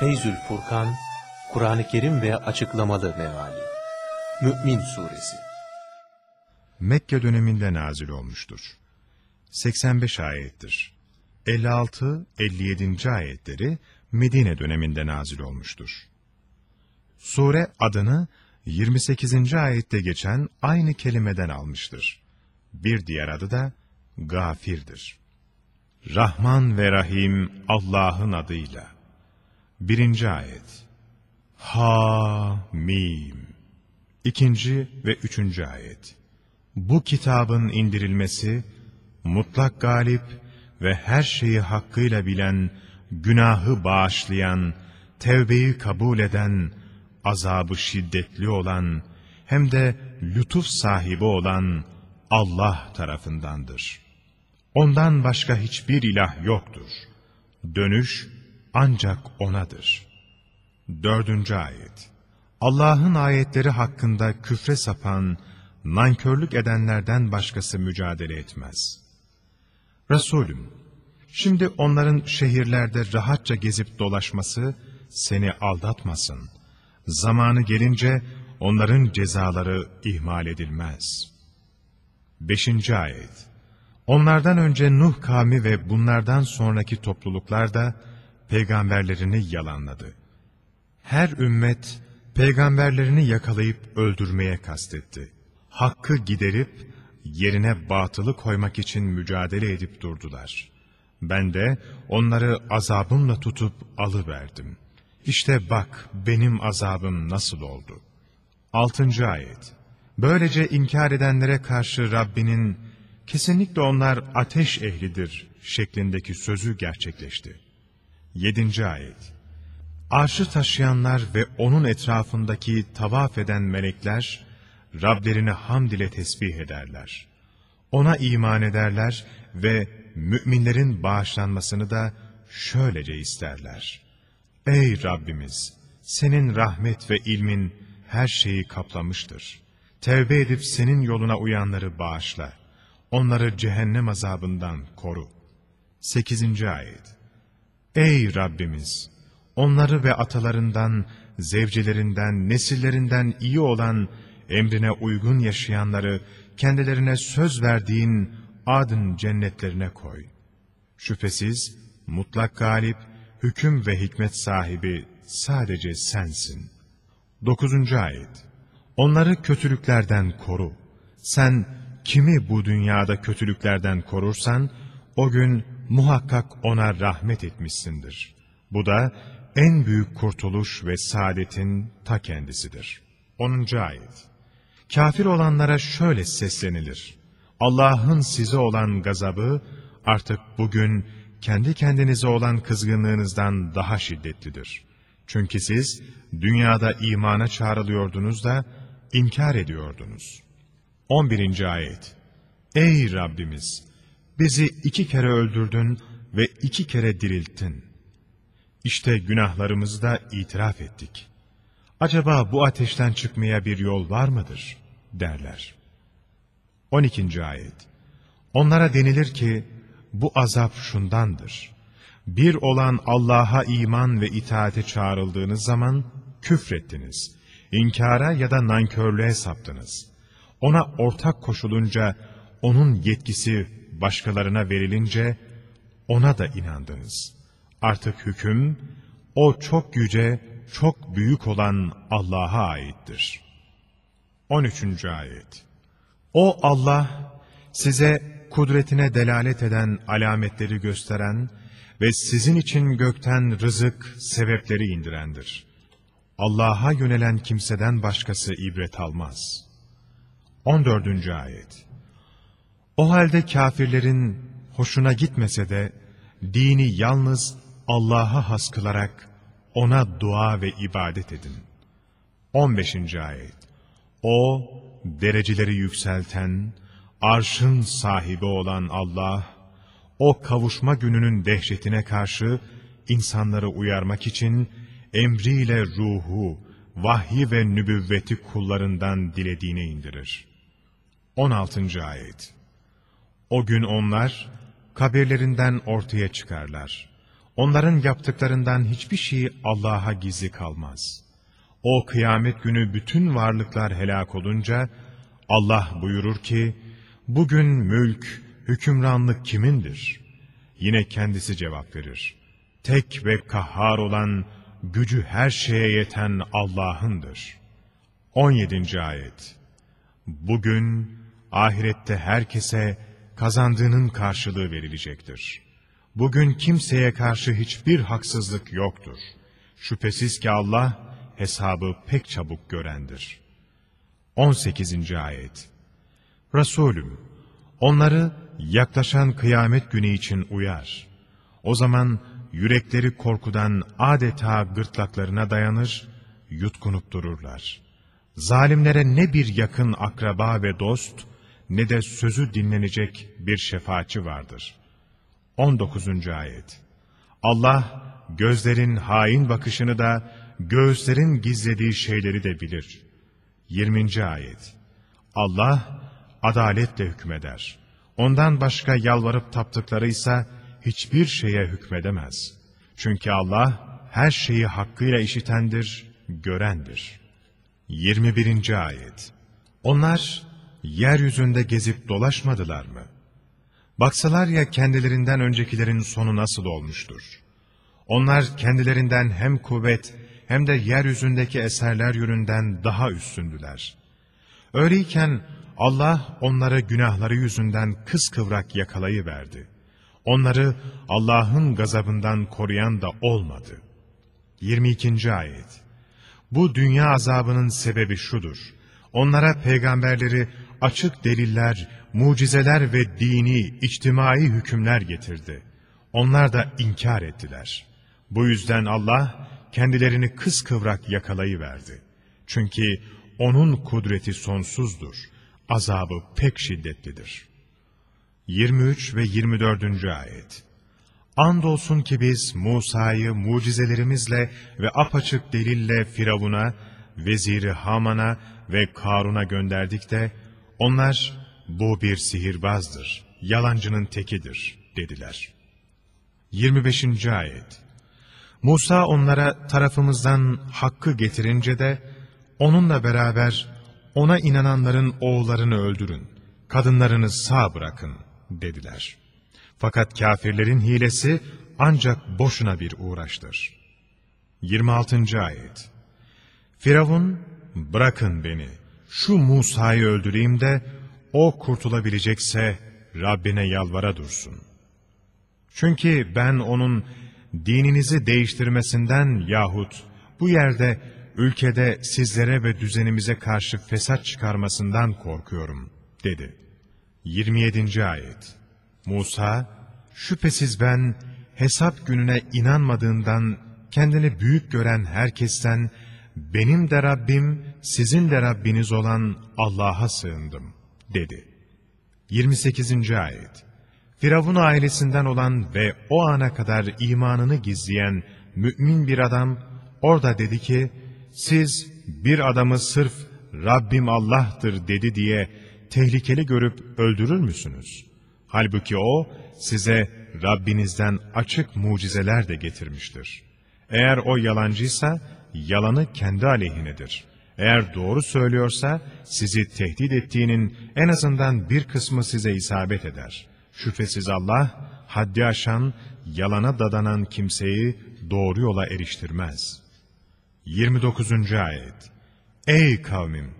Feyzül Furkan, Kur'an-ı Kerim ve açıklamalı meali. Mü'min Suresi Mekke döneminde nazil olmuştur. 85 ayettir. 56-57. ayetleri Medine döneminde nazil olmuştur. Sure adını 28. ayette geçen aynı kelimeden almıştır. Bir diğer adı da Gafir'dir. Rahman ve Rahim Allah'ın adıyla. Birinci ayet. Ha Mim. İkinci ve üçüncü ayet. Bu kitabın indirilmesi, mutlak galip ve her şeyi hakkıyla bilen, günahı bağışlayan, tevbeyi kabul eden, azabı şiddetli olan, hem de lütuf sahibi olan Allah tarafındandır. Ondan başka hiçbir ilah yoktur. Dönüş ancak O'nadır. Dördüncü ayet Allah'ın ayetleri hakkında küfre sapan, nankörlük edenlerden başkası mücadele etmez. Resulüm, şimdi onların şehirlerde rahatça gezip dolaşması seni aldatmasın. Zamanı gelince onların cezaları ihmal edilmez. Beşinci ayet Onlardan önce Nuh kavmi ve bunlardan sonraki topluluklar da peygamberlerini yalanladı. Her ümmet peygamberlerini yakalayıp öldürmeye kastetti. Hakkı giderip yerine batılı koymak için mücadele edip durdular. Ben de onları azabımla tutup alıverdim. İşte bak benim azabım nasıl oldu. Altıncı ayet Böylece inkar edenlere karşı Rabbinin kesinlikle onlar ateş ehlidir şeklindeki sözü gerçekleşti. Yedinci ayet Arşı taşıyanlar ve onun etrafındaki tavaf eden melekler, Rablerini hamd ile tesbih ederler. Ona iman ederler ve müminlerin bağışlanmasını da şöylece isterler. Ey Rabbimiz! Senin rahmet ve ilmin her şeyi kaplamıştır. Tevbe edip senin yoluna uyanları bağışla. Onları cehennem azabından koru. 8. Ayet Ey Rabbimiz! Onları ve atalarından, zevcilerinden, nesillerinden iyi olan, emrine uygun yaşayanları kendilerine söz verdiğin adın cennetlerine koy. Şüphesiz mutlak galip, hüküm ve hikmet sahibi sadece sensin. 9. Ayet Onları kötülüklerden koru. Sen kimi bu dünyada kötülüklerden korursan, o gün muhakkak ona rahmet etmişsindir. Bu da en büyük kurtuluş ve saadetin ta kendisidir. 10. Ayet Kafir olanlara şöyle seslenilir. Allah'ın size olan gazabı artık bugün kendi kendinize olan kızgınlığınızdan daha şiddetlidir. Çünkü siz dünyada imana çağrılıyordunuz da inkar ediyordunuz. 11. Ayet Ey Rabbimiz! Bizi iki kere öldürdün ve iki kere dirilttin. İşte günahlarımızı da itiraf ettik. Acaba bu ateşten çıkmaya bir yol var mıdır? derler. 12. Ayet Onlara denilir ki, bu azap şundandır. Bir olan Allah'a iman ve itaate çağrıldığınız zaman küfrettiniz. İnkara ya da nankörlüğe saptınız. Ona ortak koşulunca, onun yetkisi başkalarına verilince, ona da inandınız. Artık hüküm, o çok yüce, çok büyük olan Allah'a aittir. 13. Ayet O Allah, size kudretine delalet eden alametleri gösteren ve sizin için gökten rızık, sebepleri indirendir. Allah'a yönelen kimseden başkası ibret almaz. 14. Ayet O halde kafirlerin hoşuna gitmese de, dini yalnız Allah'a has kılarak, ona dua ve ibadet edin. 15. Ayet O, dereceleri yükselten, arşın sahibi olan Allah, o kavuşma gününün dehşetine karşı insanları uyarmak için emriyle ruhu, vahyi ve nübüvveti kullarından dilediğine indirir. 16. Ayet O gün onlar kabirlerinden ortaya çıkarlar. Onların yaptıklarından hiçbir şey Allah'a gizli kalmaz. O kıyamet günü bütün varlıklar helak olunca, Allah buyurur ki, bugün mülk, hükümranlık kimindir? Yine kendisi cevap verir. Tek ve kahhar olan, gücü her şeye yeten Allah'ındır. 17. Ayet Bugün, ahirette herkese kazandığının karşılığı verilecektir. Bugün kimseye karşı hiçbir haksızlık yoktur. Şüphesiz ki Allah, hesabı pek çabuk görendir. 18. Ayet Resulüm, onları yaklaşan kıyamet günü için uyar. O zaman yürekleri korkudan adeta gırtlaklarına dayanır, yutkunup dururlar. Zalimlere ne bir yakın akraba ve dost, ne de sözü dinlenecek bir şefaatçi vardır. 19. Ayet Allah, gözlerin hain bakışını da, göğüslerin gizlediği şeyleri de bilir. 20. Ayet Allah, adaletle hükmeder. Ondan başka yalvarıp taptıkları ise hiçbir şeye hükmedemez. Çünkü Allah, her şeyi hakkıyla işitendir, görendir. 21. Ayet Onlar, yeryüzünde gezip dolaşmadılar mı? Baksalar ya kendilerinden öncekilerin sonu nasıl olmuştur? Onlar kendilerinden hem kuvvet hem de yeryüzündeki eserler yönünden daha üstündüler. Öyleyken Allah onları günahları yüzünden kıskıvrak yakalayıverdi. Onları Allah'ın gazabından koruyan da olmadı. 22. Ayet Bu dünya azabının sebebi şudur. Onlara peygamberleri açık deliller, mucizeler ve dini, içtimai hükümler getirdi. Onlar da inkar ettiler. Bu yüzden Allah kendilerini kıskıvrak yakalayıverdi. Çünkü O'nun kudreti sonsuzdur. Azabı pek şiddetlidir. 23 ve 24. Ayet Andolsun ki biz Musa'yı mucizelerimizle ve apaçık delille Firavun'a, veziri Haman'a ve Karun'a gönderdik de, onlar bu bir sihirbazdır, yalancının tekidir dediler. 25. Ayet Musa onlara tarafımızdan hakkı getirince de, onunla beraber ona inananların oğullarını öldürün, kadınlarını sağ bırakın dediler. Fakat kafirlerin hilesi ancak boşuna bir uğraştır. 26. Ayet Firavun, bırakın beni, şu Musa'yı öldüreyim de, o kurtulabilecekse Rabbine yalvara dursun. Çünkü ben onun dininizi değiştirmesinden yahut bu yerde, ülkede sizlere ve düzenimize karşı fesat çıkarmasından korkuyorum, dedi. 27. Ayet Musa, şüphesiz ben hesap gününe inanmadığından kendini büyük gören herkesten, benim de Rabbim, sizin de Rabbiniz olan Allah'a sığındım, dedi. 28. Ayet Firavun ailesinden olan ve o ana kadar imanını gizleyen mümin bir adam orada dedi ki, siz bir adamı sırf Rabbim Allah'tır dedi diye tehlikeli görüp öldürür müsünüz? Halbuki o size Rabbinizden açık mucizeler de getirmiştir. Eğer o yalancıysa yalanı kendi aleyhinedir. Eğer doğru söylüyorsa sizi tehdit ettiğinin en azından bir kısmı size isabet eder. Şüphesiz Allah haddi aşan, yalana dadanan kimseyi doğru yola eriştirmez. 29. Ayet Ey kavmim!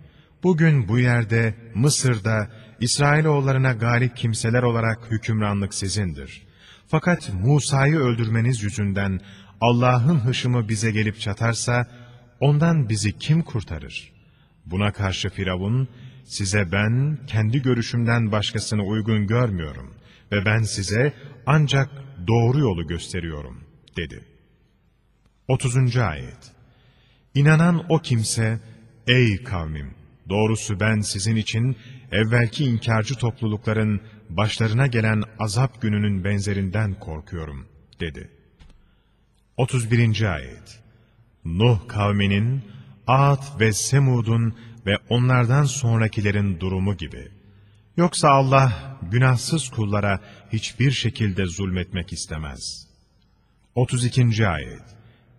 Bugün bu yerde, Mısır'da, İsrailoğullarına galip kimseler olarak hükümranlık sizindir. Fakat Musa'yı öldürmeniz yüzünden Allah'ın hışımı bize gelip çatarsa, ondan bizi kim kurtarır? Buna karşı Firavun, size ben kendi görüşümden başkasını uygun görmüyorum ve ben size ancak doğru yolu gösteriyorum, dedi. 30. Ayet İnanan o kimse, ey kavmim, doğrusu ben sizin için evvelki inkarcı toplulukların başlarına gelen azap gününün benzerinden korkuyorum, dedi. 31. Ayet Nuh kavminin, Ad ve Semud'un ve onlardan sonrakilerin durumu gibi. Yoksa Allah günahsız kullara hiçbir şekilde zulmetmek istemez. 32. Ayet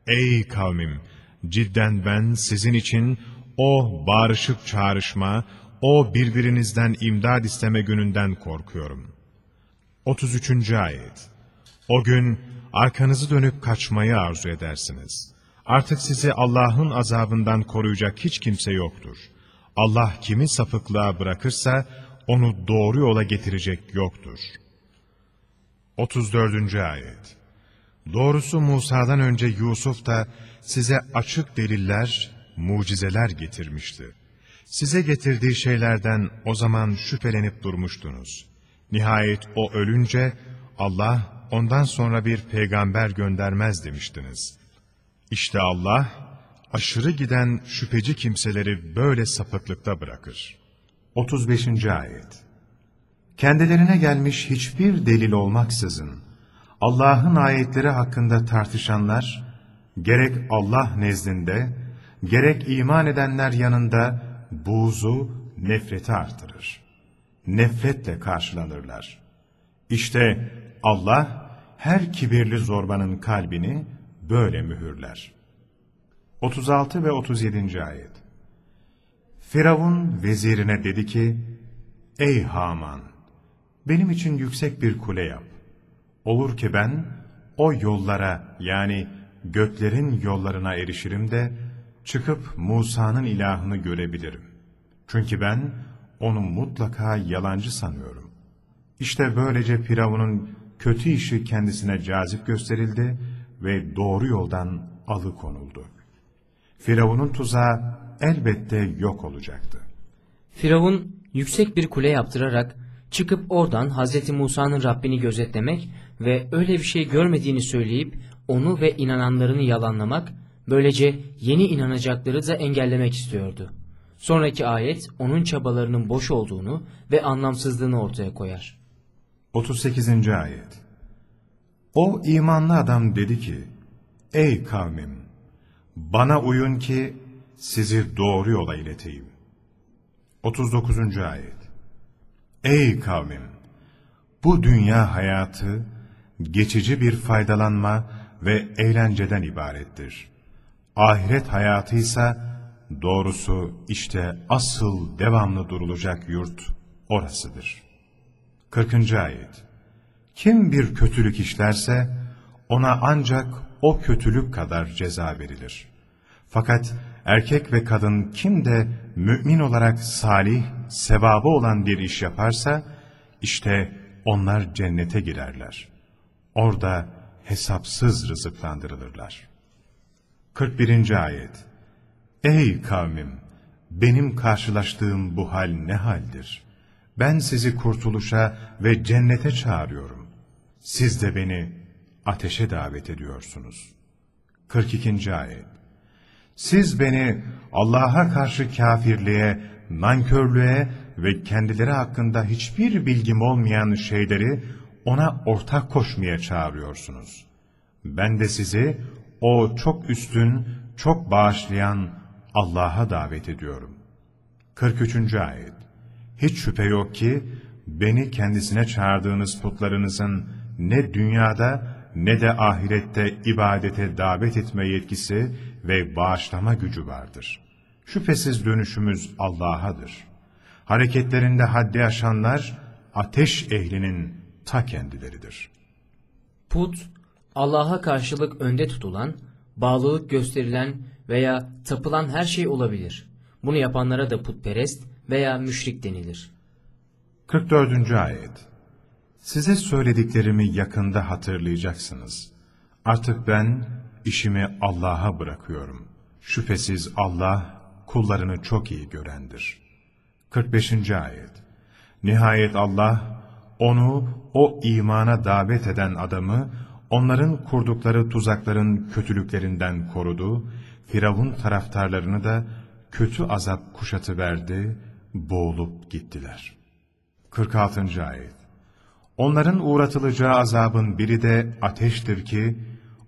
Ey kavmim! Cidden ben sizin için o bağırışık çağrışma, o birbirinizden imdad isteme gününden korkuyorum. 33. Ayet O gün arkanızı dönüp kaçmayı arzu edersiniz. Artık sizi Allah'ın azabından koruyacak hiç kimse yoktur. Allah kimi sapıklığa bırakırsa onu doğru yola getirecek yoktur. 34. Ayet Doğrusu Musa'dan önce Yusuf da size açık deliller, mucizeler getirmişti. Size getirdiği şeylerden o zaman şüphelenip durmuştunuz. Nihayet o ölünce Allah ondan sonra bir peygamber göndermez demiştiniz. İşte Allah aşırı giden şüpheci kimseleri böyle sapıklıkta bırakır. 35. Ayet Kendilerine gelmiş hiçbir delil olmaksızın, Allah'ın ayetleri hakkında tartışanlar, gerek Allah nezdinde, gerek iman edenler yanında buğzu, nefreti artırır. Nefretle karşılanırlar. İşte Allah, her kibirli zorbanın kalbini böyle mühürler. 36 ve 37. Ayet Firavun vezirine dedi ki, Ey Haman! Benim için yüksek bir kule yap. Olur ki ben o yollara yani göklerin yollarına erişirim de çıkıp Musa'nın ilahını görebilirim. Çünkü ben onu mutlaka yalancı sanıyorum. İşte böylece Firavun'un kötü işi kendisine cazip gösterildi ve doğru yoldan alıkonuldu. Firavun'un tuzağı elbette yok olacaktı. Firavun yüksek bir kule yaptırarak çıkıp oradan Hz. Musa'nın Rabbini gözetlemek ve öyle bir şey görmediğini söyleyip onu ve inananlarını yalanlamak, böylece yeni inanacakları da engellemek istiyordu. Sonraki ayet onun çabalarının boş olduğunu ve anlamsızlığını ortaya koyar. 38. Ayet O imanlı adam dedi ki, Ey kavmim! Bana uyun ki sizi doğru yola ileteyim. 39. Ayet Ey kavmim! Bu dünya hayatı geçici bir faydalanma ve eğlenceden ibarettir. Ahiret hayatı ise doğrusu işte asıl devamlı durulacak yurt orasıdır. 40. Ayet Kim bir kötülük işlerse ona ancak o kötülük kadar ceza verilir. Fakat erkek ve kadın kim de mümin olarak salih, sevabı olan bir iş yaparsa, işte onlar cennete girerler. Orada hesapsız rızıklandırılırlar. 41. Ayet Ey kavmim! Benim karşılaştığım bu hal ne haldir? Ben sizi kurtuluşa ve cennete çağırıyorum. Siz de beni ateşe davet ediyorsunuz. 42. Ayet Siz beni Allah'a karşı kafirliğe, nankörlüğe ve kendileri hakkında hiçbir bilgim olmayan şeyleri ona ortak koşmaya çağırıyorsunuz. Ben de sizi o çok üstün, çok bağışlayan Allah'a davet ediyorum. 43. Ayet Hiç şüphe yok ki beni kendisine çağırdığınız putlarınızın ne dünyada ne de ahirette ibadete davet etme yetkisi ve bağışlama gücü vardır. Şüphesiz dönüşümüz Allah'adır. Hareketlerinde haddi aşanlar ateş ehlinin ta kendileridir. Put, Allah'a karşılık önde tutulan, bağlılık gösterilen veya tapılan her şey olabilir. Bunu yapanlara da putperest veya müşrik denilir. 44. Ayet Size söylediklerimi yakında hatırlayacaksınız. Artık ben işimi Allah'a bırakıyorum. Şüphesiz Allah kullarını çok iyi görendir. 45. Ayet Nihayet Allah onu o imana davet eden adamı onların kurdukları tuzakların kötülüklerinden korudu, Firavun taraftarlarını da kötü azap kuşatı verdi, boğulup gittiler. 46. Ayet Onların uğratılacağı azabın biri de ateştir ki,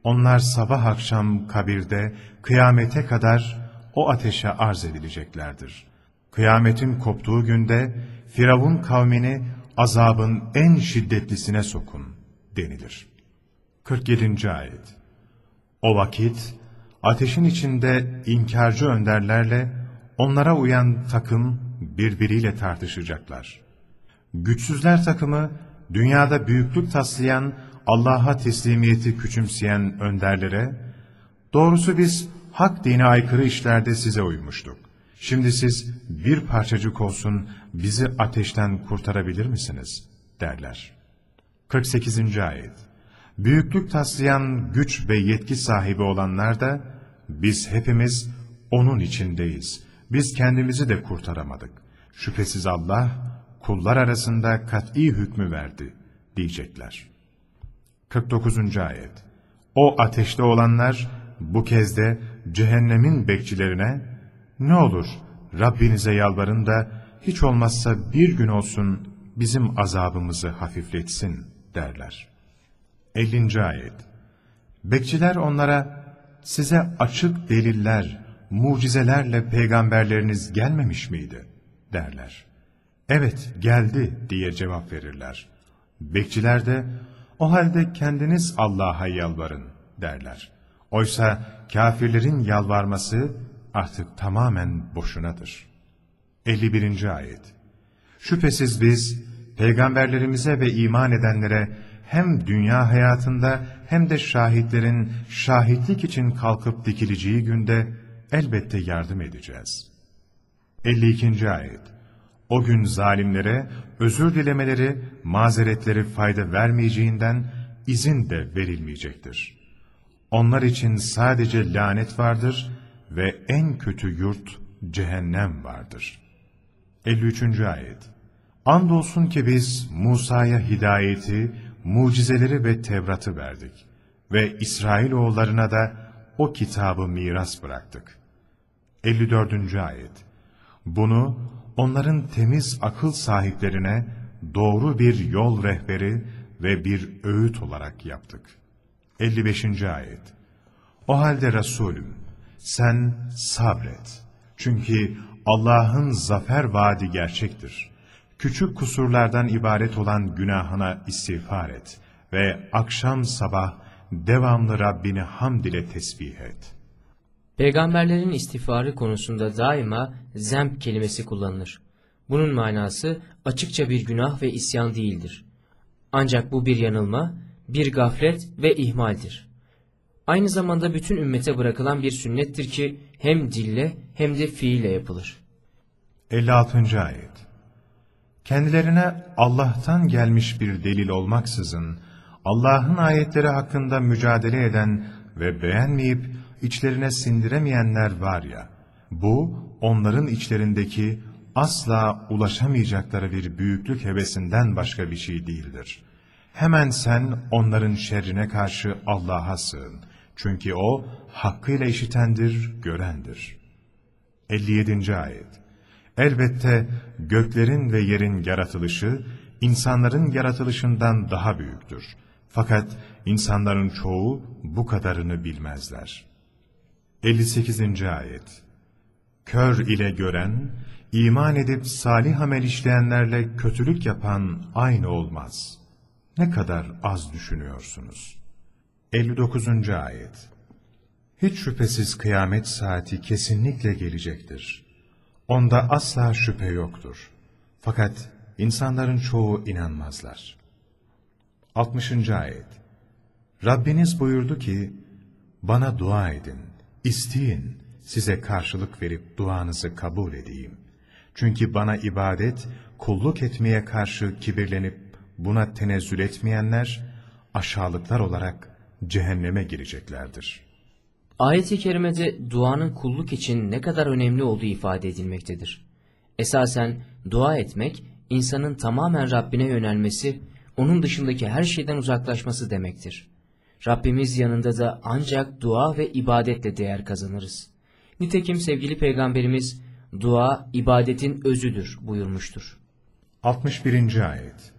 onlar sabah akşam kabirde kıyamete kadar o ateşe arz edileceklerdir. Kıyametin koptuğu günde Firavun kavmini azabın en şiddetlisine sokun denilir. 47. Ayet O vakit ateşin içinde inkarcı önderlerle onlara uyan takım birbiriyle tartışacaklar. Güçsüzler takımı dünyada büyüklük taslayan, Allah'a teslimiyeti küçümseyen önderlere, doğrusu biz hak dine aykırı işlerde size uymuştuk. Şimdi siz bir parçacık olsun bizi ateşten kurtarabilir misiniz? derler. 48. Ayet Büyüklük taslayan güç ve yetki sahibi olanlar da, biz hepimiz onun içindeyiz. Biz kendimizi de kurtaramadık. Şüphesiz Allah, kullar arasında kat'i hükmü verdi, diyecekler. 49. Ayet O ateşte olanlar, bu kez de cehennemin bekçilerine, ne olur Rabbinize yalvarın da, hiç olmazsa bir gün olsun bizim azabımızı hafifletsin, derler. 50. Ayet Bekçiler onlara, size açık deliller, mucizelerle peygamberleriniz gelmemiş miydi? derler. Evet geldi diye cevap verirler. Bekçiler de o halde kendiniz Allah'a yalvarın derler. Oysa kafirlerin yalvarması artık tamamen boşunadır. 51. Ayet Şüphesiz biz peygamberlerimize ve iman edenlere hem dünya hayatında hem de şahitlerin şahitlik için kalkıp dikileceği günde elbette yardım edeceğiz. 52. Ayet O gün zalimlere özür dilemeleri, mazeretleri fayda vermeyeceğinden izin de verilmeyecektir. Onlar için sadece lanet vardır ve en kötü yurt cehennem vardır. 53. Ayet Andolsun ki biz Musa'ya hidayeti, mucizeleri ve Tevrat'ı verdik ve İsrailoğullarına da o kitabı miras bıraktık. 54. Ayet Bunu onların temiz akıl sahiplerine doğru bir yol rehberi ve bir öğüt olarak yaptık. 55. Ayet O halde Resulüm sen sabret. Çünkü Allah'ın zafer vaadi gerçektir. Küçük kusurlardan ibaret olan günahına istiğfar et ve akşam sabah devamlı Rabbini hamd ile tesbih et. Peygamberlerin istiğfarı konusunda daima zemp kelimesi kullanılır. Bunun manası açıkça bir günah ve isyan değildir. Ancak bu bir yanılma, bir gaflet ve ihmaldir. Aynı zamanda bütün ümmete bırakılan bir sünnettir ki hem dille hem de fiille yapılır. 56. Ayet Kendilerine Allah'tan gelmiş bir delil olmaksızın, Allah'ın ayetleri hakkında mücadele eden ve beğenmeyip içlerine sindiremeyenler var ya, bu onların içlerindeki asla ulaşamayacakları bir büyüklük hevesinden başka bir şey değildir. Hemen sen onların şerrine karşı Allah'a sığın. Çünkü O hakkıyla işitendir, görendir. 57. Ayet Elbette göklerin ve yerin yaratılışı, insanların yaratılışından daha büyüktür. Fakat insanların çoğu bu kadarını bilmezler. 58. Ayet Kör ile gören, iman edip salih amel işleyenlerle kötülük yapan aynı olmaz. Ne kadar az düşünüyorsunuz. 59. Ayet Hiç şüphesiz kıyamet saati kesinlikle gelecektir. Onda asla şüphe yoktur. Fakat insanların çoğu inanmazlar. 60. Ayet Rabbiniz buyurdu ki, Bana dua edin, isteyin, size karşılık verip duanızı kabul edeyim. Çünkü bana ibadet, kulluk etmeye karşı kibirlenip buna tenezzül etmeyenler, aşağılıklar olarak cehenneme gireceklerdir. Ayet-i kerimede duanın kulluk için ne kadar önemli olduğu ifade edilmektedir. Esasen dua etmek, insanın tamamen Rabbine yönelmesi, onun dışındaki her şeyden uzaklaşması demektir. Rabbimiz yanında da ancak dua ve ibadetle değer kazanırız. Nitekim sevgili peygamberimiz, dua ibadetin özüdür buyurmuştur. 61. Ayet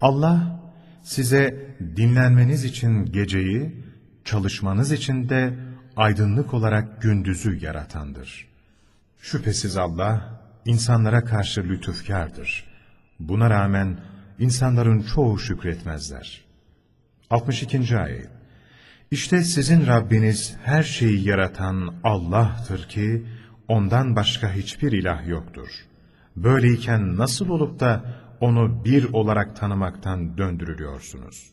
Allah size dinlenmeniz için geceyi, çalışmanız için de aydınlık olarak gündüzü yaratandır. Şüphesiz Allah insanlara karşı lütufkardır. Buna rağmen insanların çoğu şükretmezler. 62. Ayet İşte sizin Rabbiniz her şeyi yaratan Allah'tır ki, ondan başka hiçbir ilah yoktur. Böyleyken nasıl olup da onu bir olarak tanımaktan döndürülüyorsunuz?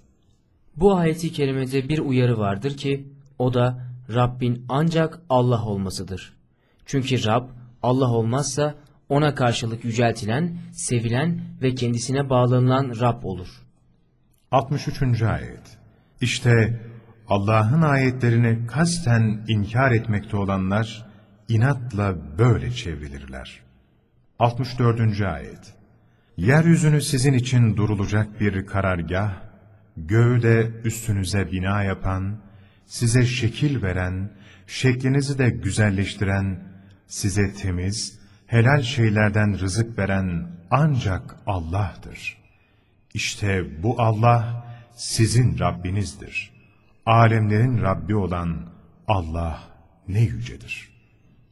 Bu ayeti kerimede bir uyarı vardır ki o da Rabbin ancak Allah olmasıdır. Çünkü Rab Allah olmazsa ona karşılık yüceltilen, sevilen ve kendisine bağlanılan Rab olur. 63. Ayet İşte Allah'ın ayetlerini kasten inkar etmekte olanlar inatla böyle çevrilirler. 64. Ayet Yeryüzünü sizin için durulacak bir karargah, göğü de üstünüze bina yapan, size şekil veren, şeklinizi de güzelleştiren, size temiz, helal şeylerden rızık veren ancak Allah'tır. İşte bu Allah sizin Rabbinizdir. Alemlerin Rabbi olan Allah ne yücedir.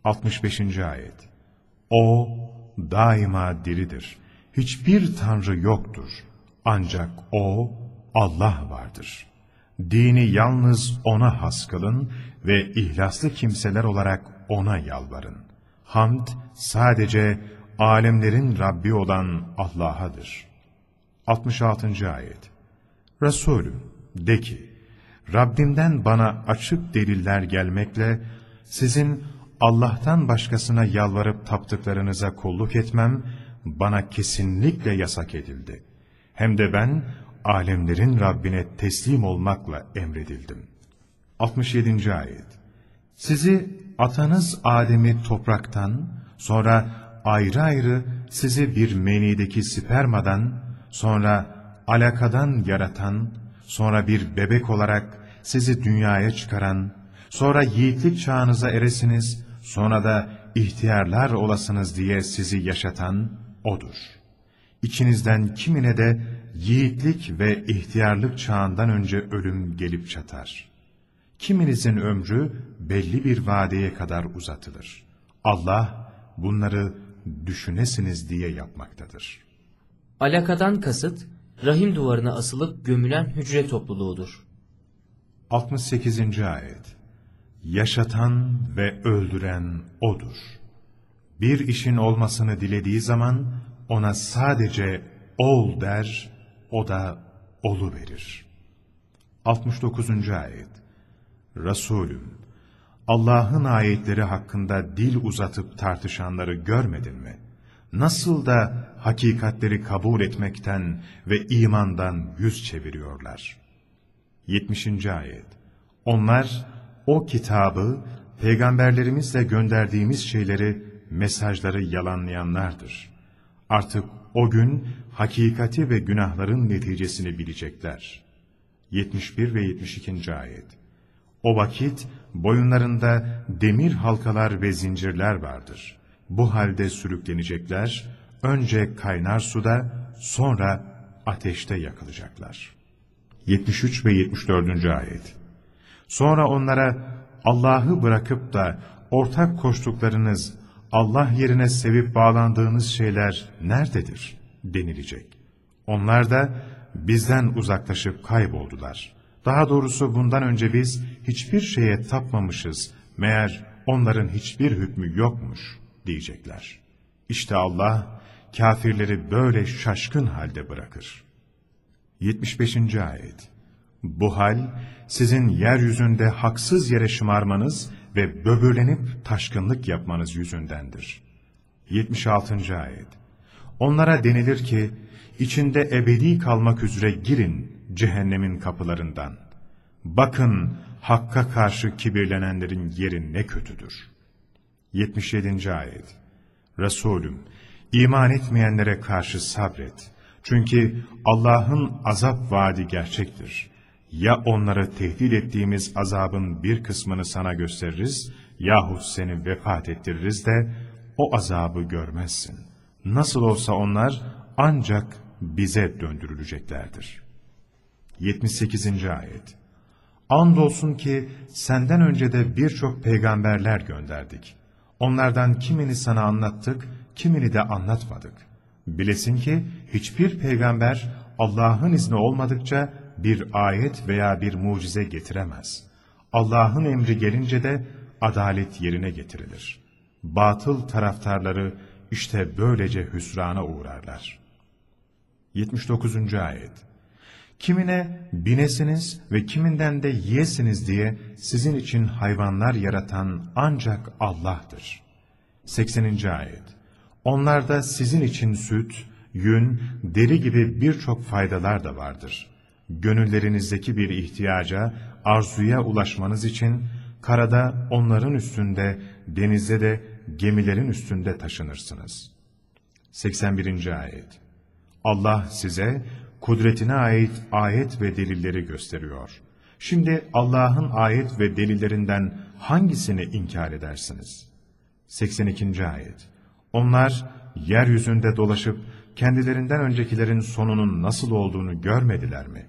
65. Ayet O daima diridir. Hiçbir tanrı yoktur. Ancak O Allah vardır. Dini yalnız O'na has kılın ve ihlaslı kimseler olarak O'na yalvarın. Hamd sadece alemlerin Rabbi olan Allah'adır. 66. Ayet Resulüm de ki, Rabbimden bana açık deliller gelmekle, sizin Allah'tan başkasına yalvarıp taptıklarınıza kulluk etmem, bana kesinlikle yasak edildi. Hem de ben, alemlerin Rabbine teslim olmakla emredildim. 67. Ayet Sizi atanız Adem'i topraktan, sonra ayrı ayrı sizi bir menideki spermadan, sonra alakadan yaratan, sonra bir bebek olarak sizi dünyaya çıkaran, sonra yiğitlik çağınıza eresiniz, sonra da ihtiyarlar olasınız diye sizi yaşatan O'dur. İçinizden kimine de yiğitlik ve ihtiyarlık çağından önce ölüm gelip çatar. Kiminizin ömrü belli bir vadeye kadar uzatılır. Allah bunları düşünesiniz diye yapmaktadır. Alakadan kasıt, rahim duvarına asılıp gömülen hücre topluluğudur. 68. Ayet Yaşatan ve öldüren O'dur. Bir işin olmasını dilediği zaman ona sadece ol der, o da olu verir. 69. Ayet Resulüm, Allah'ın ayetleri hakkında dil uzatıp tartışanları görmedin mi? Nasıl da hakikatleri kabul etmekten ve imandan yüz çeviriyorlar. 70. Ayet Onlar o kitabı, peygamberlerimizle gönderdiğimiz şeyleri, mesajları yalanlayanlardır. Artık o gün hakikati ve günahların neticesini bilecekler. 71 ve 72. Ayet O vakit boyunlarında demir halkalar ve zincirler vardır. Bu halde sürüklenecekler, önce kaynar suda, sonra ateşte yakılacaklar. 73 ve 74. Ayet Sonra onlara Allah'ı bırakıp da ortak koştuklarınız, Allah yerine sevip bağlandığınız şeyler nerededir denilecek. Onlar da bizden uzaklaşıp kayboldular. Daha doğrusu bundan önce biz hiçbir şeye tapmamışız, meğer onların hiçbir hükmü yokmuş diyecekler. İşte Allah kafirleri böyle şaşkın halde bırakır. 75. Ayet Bu hal sizin yeryüzünde haksız yere şımarmanız ve böbürlenip taşkınlık yapmanız yüzündendir. 76. Ayet Onlara denilir ki, içinde ebedi kalmak üzere girin cehennemin kapılarından. Bakın, Hakk'a karşı kibirlenenlerin yeri ne kötüdür. 77. Ayet Resulüm, iman etmeyenlere karşı sabret. Çünkü Allah'ın azap vaadi gerçektir. Ya onları tehdit ettiğimiz azabın bir kısmını sana gösteririz, yahut seni vefat ettiririz de o azabı görmezsin. Nasıl olsa onlar ancak bize döndürüleceklerdir. 78. Ayet Andolsun ki senden önce de birçok peygamberler gönderdik. Onlardan kimini sana anlattık, kimini de anlatmadık. Bilesin ki hiçbir peygamber Allah'ın izni olmadıkça bir ayet veya bir mucize getiremez. Allah'ın emri gelince de adalet yerine getirilir. Batıl taraftarları işte böylece hüsrana uğrarlar. 79. Ayet Kimine binesiniz ve kiminden de yiyesiniz diye sizin için hayvanlar yaratan ancak Allah'tır. 80. Ayet Onlarda sizin için süt, yün, deri gibi birçok faydalar da vardır. Gönüllerinizdeki bir ihtiyaca, arzuya ulaşmanız için karada onların üstünde, denizde de gemilerin üstünde taşınırsınız. 81. Ayet Allah size kudretine ait ayet ve delilleri gösteriyor. Şimdi Allah'ın ayet ve delillerinden hangisini inkar edersiniz? 82. Ayet Onlar yeryüzünde dolaşıp kendilerinden öncekilerin sonunun nasıl olduğunu görmediler mi?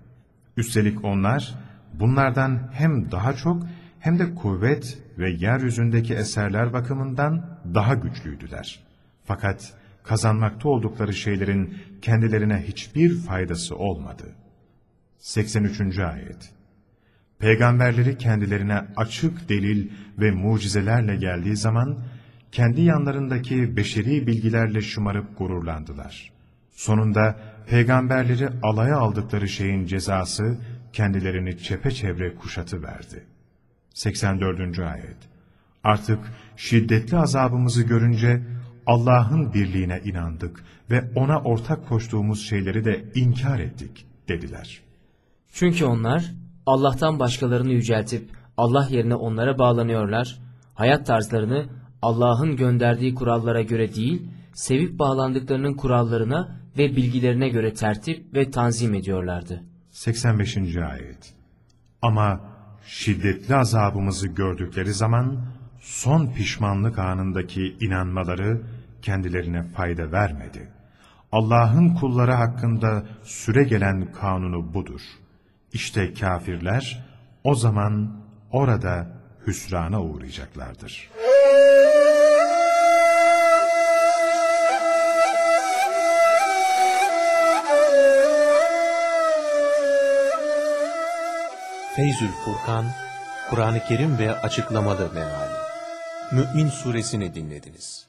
Üstelik onlar bunlardan hem daha çok hem de kuvvet ve yeryüzündeki eserler bakımından daha güçlüydüler. Fakat kazanmakta oldukları şeylerin kendilerine hiçbir faydası olmadı. 83. Ayet Peygamberleri kendilerine açık delil ve mucizelerle geldiği zaman, kendi yanlarındaki beşeri bilgilerle şımarıp gururlandılar. Sonunda peygamberleri alaya aldıkları şeyin cezası kendilerini çepeçevre kuşatı verdi. 84. Ayet Artık şiddetli azabımızı görünce Allah'ın birliğine inandık ve ona ortak koştuğumuz şeyleri de inkar ettik dediler. Çünkü onlar Allah'tan başkalarını yüceltip Allah yerine onlara bağlanıyorlar, hayat tarzlarını Allah'ın gönderdiği kurallara göre değil, sevip bağlandıklarının kurallarına ve bilgilerine göre tertip ve tanzim ediyorlardı. 85. Ayet Ama şiddetli azabımızı gördükleri zaman son pişmanlık anındaki inanmaları kendilerine fayda vermedi. Allah'ın kulları hakkında süre gelen kanunu budur. İşte kafirler o zaman orada hüsrana uğrayacaklardır. Feyzül Furkan, Kur'an-ı Kerim ve Açıklamalı Meali Mü'min Suresini dinlediniz.